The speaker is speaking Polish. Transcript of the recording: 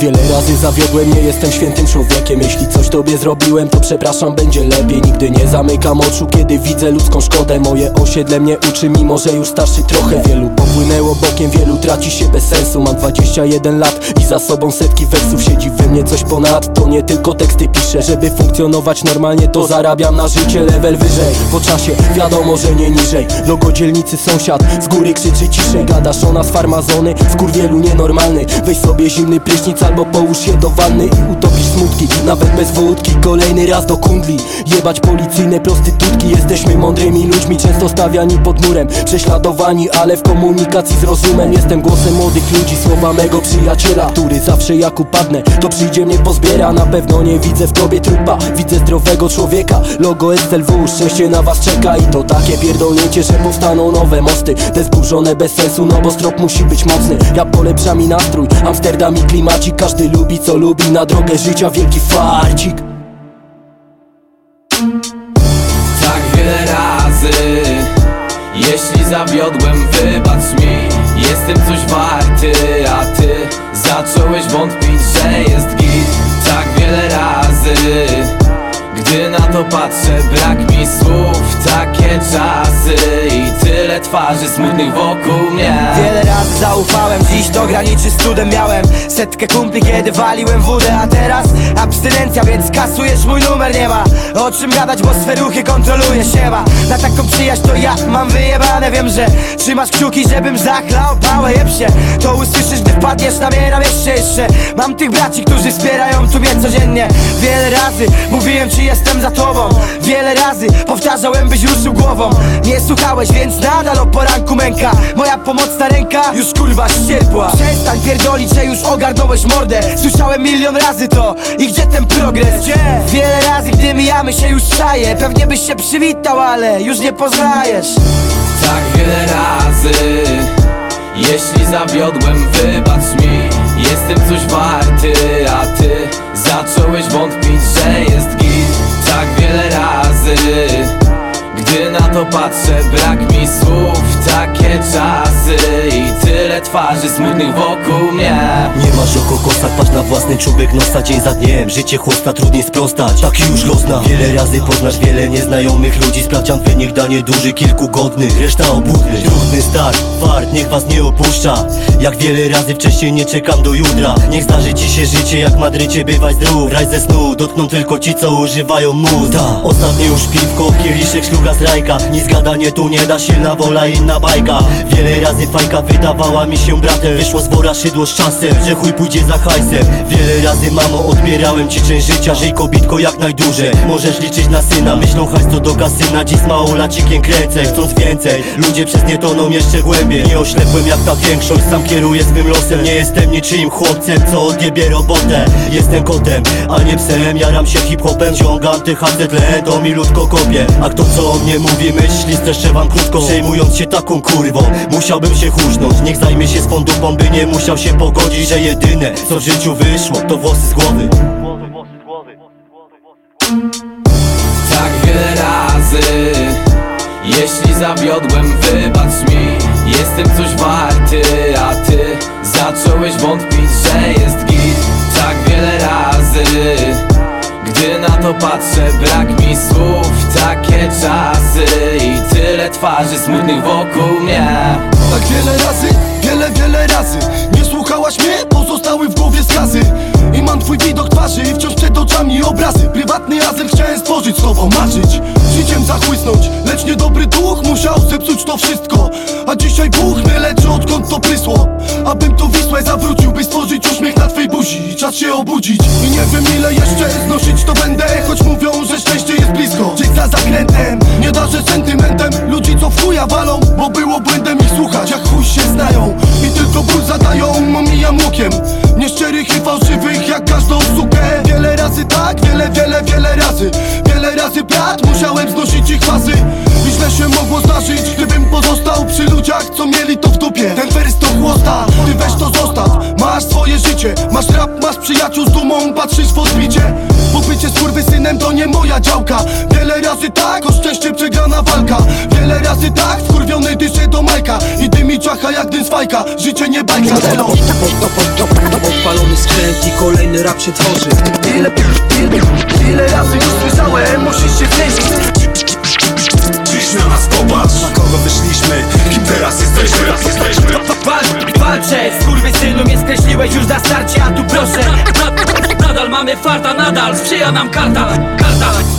Wiele razy zawiodłem, nie jestem świętym człowiekiem. Jeśli coś tobie zrobiłem, to przepraszam, będzie lepiej. Nigdy nie zamykam oczu, kiedy widzę ludzką szkodę. Moje osiedle mnie uczy, mimo że już starszy trochę. Wielu popłynęło bokiem, wielu traci się bez sensu. Mam 21 lat i za sobą setki wersów. Siedzi we mnie coś ponad, to nie tylko teksty piszę. Żeby funkcjonować normalnie, to zarabiam na życie Level wyżej, po czasie, wiadomo, że nie niżej. Logo dzielnicy sąsiad, z góry krzyczy ciszej. Gadasz o nas farmazony, wielu nienormalny. Weź sobie zimny prysznic albo połóż się do wanny I utopisz smutki, nawet bez wódki Kolejny raz do kundli, jebać policyjne prostytutki. Jesteśmy mądrymi ludźmi, często stawiani pod murem. Prześladowani, ale w komunikacji z rozumem. Jestem głosem młodych ludzi, słowa mego przyjaciela Który zawsze jak upadnę, to przyjdzie mnie pozbiera. Na pewno nie widzę w tobie trupa, widzę zdrowego człowieka. Logo SLW, szczęście na was czeka. I to takie pierdolnięcie, że powstaną nowe mosty. Te zburzone bez sensu, no bo strop musi być mocny. Ja polepsza mi nastrój, Amsterdam i klimacik Każdy lubi co lubi, na drogę życia wielki farcik. Tak wiele razy Jeśli zawiodłem, wybacz mi. Jestem coś warty, a ty Zacząłeś wątpić, że jest git. Tak wiele razy Gdy na to patrzę, brak mi słów Takie czasy tyle twarzy smutnych wokół mnie. Wiele razy zaufałem, dziś to graniczy z cudem Miałem. Setkę kumpli, kiedy waliłem wódę A teraz abstynencja, więc kasujesz mój numer Nie ma o czym gadać, bo swe ruchy kontroluję siema. Na taką przyjaźń to ja mam wyjebane. Wiem, że trzymasz kciuki, żebym zachlał pałę Jeb się, to usłyszysz, gdy wpadniesz na mnie jeszcze Mam tych braci, którzy wspierają tu mnie codziennie. Wiele razy mówiłem, czy jestem za tobą. Wiele razy powtarzałem, byś ruszył głową. Nie słuchałeś, więc nadal o poranku męka. Moja pomocna ręka już kurwa ścierpła Przestań pierdolić, że już ogarnąłeś mordę. Słyszałem milion razy to. I gdzie ten progres? Gdzie? Wiele razy, gdy mijamy się już czaję Pewnie byś się przywitał, ale już nie poznajesz. Tak wiele razy. Jeśli zawiodłem, to patrzę, brak mi słów Takie czasy i tyle twarzy smutnych wokół mnie. Nie masz o kokosach, patrz na własny czubek nosa dzień za dniem. Życie chłosta, trudniej sprostać, taki już los zna Wiele razy poznasz wiele nieznajomych ludzi. Sprawdzian wynik danie duży, kilku godnych, reszta obłudny Trudny start, fart, niech was nie opuszcza. Jak wiele razy wcześniej nie czekam do jutra. Niech zdarzy ci się życie jak w Madrycie, bywaj zdrów. Raj ze snu, dotkną tylko ci co używają mózg. Ta, ostatnie już piwko, kieliszek, szluga z rajka. Nic gadanie tu nie da, silna wola, inna bajka. Wiele razy fajka wydawała mi się bratem Wyszło z wora szydło z czasem, że chuj pójdzie za hajsem. Wiele razy mamo odbierałem ci część życia Żyj kobitko jak najdłużej, możesz liczyć na syna Myślą hajs to do kasyna, dziś z małolacikiem kręcę Chcąc więcej, ludzie przez nie toną jeszcze głębiej. Nie oślepłem jak ta większość, sam kieruję swym losem. Nie jestem niczyim chłopcem, co odjebie robotę. Jestem kotem, a nie psem, jaram się hip-hopem Ciągam tych tle, to milutko kopię A kto co o mnie mówi, myśli, streszczę wam krótko. Przejmując się taką kurwą, musiałbym się husznąć Niech zajmie się dupą, by nie musiał się pogodzić Że jedyne, co w życiu wyszło, to włosy z głowy. Tak wiele razy Jeśli zawiodłem, wybacz mi. Jestem coś warty, a ty Zacząłeś wątpić, że jest git. Tak wiele razy Gdy na to patrzę, brak mi słów Takie czasy. I tyle twarzy smutnych wokół mnie lecz niedobry duch musiał zepsuć to wszystko. A dzisiaj buchnę, lecz odkąd to prysło. Abym to Wisłę zawrócił, by stworzyć uśmiech na twej buzi. Czas się obudzić. I nie wiem ile jeszcze znosić to będę Choć mówią, że szczęście jest blisko. Żyć za zakrętem, nie darzę sentymentem. Ludzi co w chuja walą, bo było błędem ich słuchać. Jak chuj się znają i tylko ból zadają Omijam łukiem, nieszczerych i fałszywych jak każdą sukę. Wiele razy tak, wiele, wiele, wiele razy. Wiele razy brat, musiałem znosić ich się mogło zdarzyć, gdybym pozostał przy ludziach, co mieli to w dupie. Ten wers to chłosta, ty weź to zostaw. Masz swoje życie, masz rap, masz przyjaciół z dumą Patrzysz w odbicie, bo bycie synem to nie moja działka. Wiele razy tak, o szczęście przegrana walka. Wiele razy tak, wkurwiony dyszę do Majka. I dymi czacha jak dym z fajka, życie nie bajka. Zero Odpalony skręt i kolejny rap się tworzy. Tyle, tyle, tyle razy już słyszałem, musisz się zmienić na starcie, a tu proszę. Nadal mamy farta, nadal sprzyja nam karta, karta.